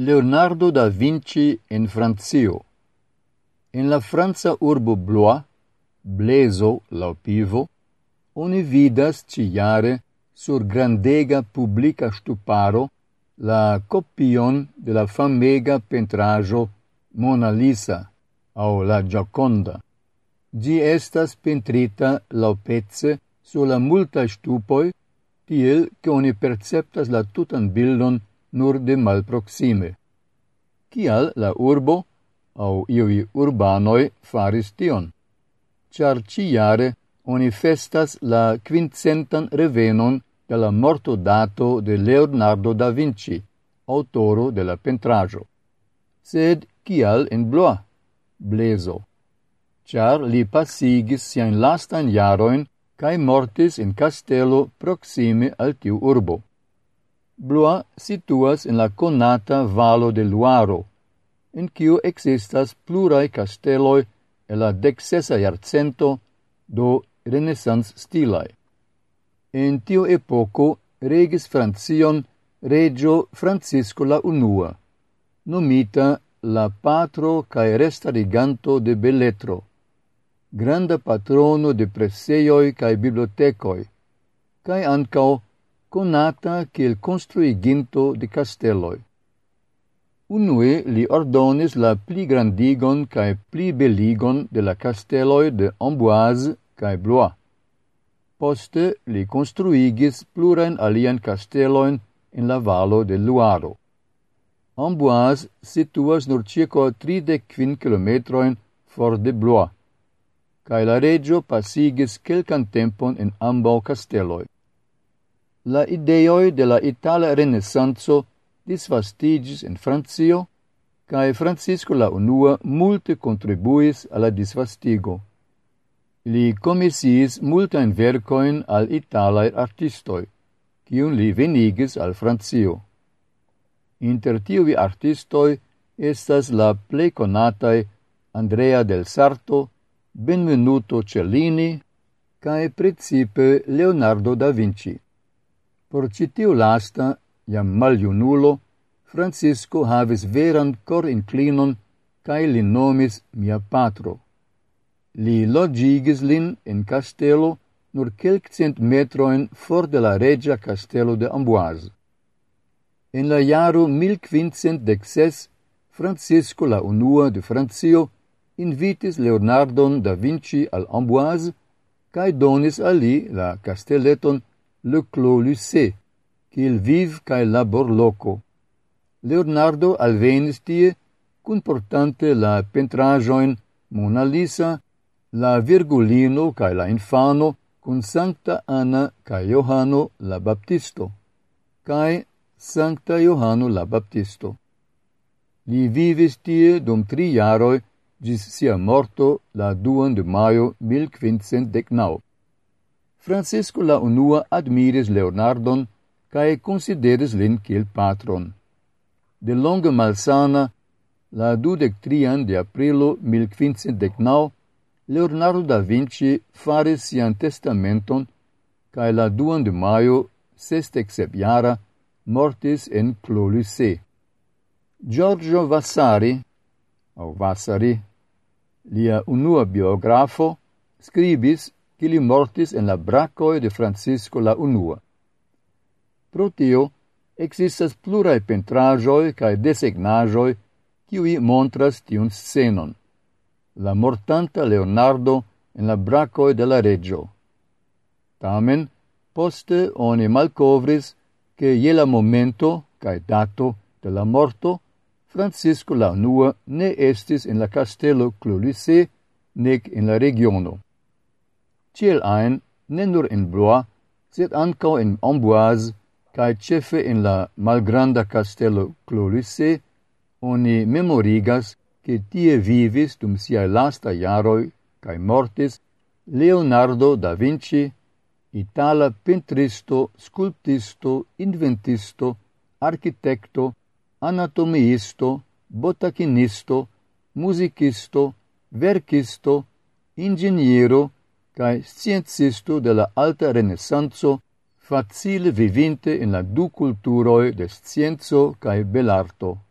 Leonardo da Vinci in Francio. In la Franza urbo Blois, Blezo la pivo, oni vidas ciare sur grandega publica stuparo la copion de la famega pentrajo Mona Lisa au la Gioconda. Gi estas pentrita laŭpece sur la multa stupoi, tiel che oni perceptas la tutan bildon nur de malproxime. Cial la urbo au iui urbanoi faris tion? Char ciare oni festas la quincentan revenon de la morto dato de Leonardo da Vinci, autoro de la pentrajo. Sed cial in Blois? Blezo. Char li passigis sian lastan jaroin cae mortis in castello proxime al tiu urbo. Blois situas en la conata Valo de Luaro, en quiu existas plurai casteloi e la dexesa iarcento do renaissance stilae. En tiu epoco regis Francion regio Francisco la Unua, nomita la patro cae restariganto de Belletro, granda patrono de preseioi cae bibliotecoi, cae ancao conata kiel construiginto de castelloi. Unue li ordonis la pli grandigon cae pli beligon de la castelloi de Amboise cae Blois. Poste li construigis plurain alien castelloin in la valo de Luaro. Amboise situas nur circa 35 kilometroin for de Blois, cae la regio pasigis quelcan tempon in ambau castelloi la ideoi de la Itala Renesanzo disvastigis in Francio, cae Francisco la Unua multe contribuis alla disvastigo. Li comisiis multain vercoin al Italae artistoi, cium li venigis al Francio. Inter tiuvi artistoi estas la plei conatae Andrea del Sarto, Benvenuto Cellini, cae principe Leonardo da Vinci. Por citiu lasta, jam maliunulo, Francisco havis veran cor inclinon, cae li nomis mia patro. Li logigis lin in castelo nur quelcent metroin for de la regia castelo de Amboise. In la jaro 1516, Francisco la unua de Francio invitis Leonardon da Vinci al Amboise cae donis a li la castelleton le Clos Lucé, qu'il vive cae labor loco. Leonardo alvenis tie, cun portante la pentrajoin Mona Lisa, la Virgulino cae la Infano, cun Sancta Anna cae Johano la Baptisto, cae Sancta Johano la Baptisto. Li vivis tie dum tri jaroi, gis sia morto la 2 de maio 1519. Francisco la unua admiris Leonardon cae consideris lin kiel patron. De longa malsana, la dudectrian de aprilo 1519, Leonardo da Vinci faris sian testamenton cae la duan de maio, sestec sepiara, mortis en Cloluce. Giorgio Vassari, au Vassari, lia unua biografo, scribis ili mortis en la bracoi de Francisco la unua. Pro tio, existas plurae pentrajoi cae desegnajoi qui montras tiun scenon. La mortanta Leonardo en la bracoi de la reggio. Tamen, poste oni malcovris che iela momento cae dato de la morto Francisco la unua ne estis en la castello Clulise nec in la regiono ciel ein ne nur in Blois, sed ancao in Amboise cae cefe in la malgranda castello Clolisse, oni memorigas che tie vivis dum siae lasta iaroi cae mortis Leonardo da Vinci, itala pentristo, sculptisto, inventisto, architecto, anatomiisto, botachinisto, musicisto, verkisto, ingegnero, cae sciencisto de la alta renesanzo facile vivinte in la du culturoi de scienzo cae belarto.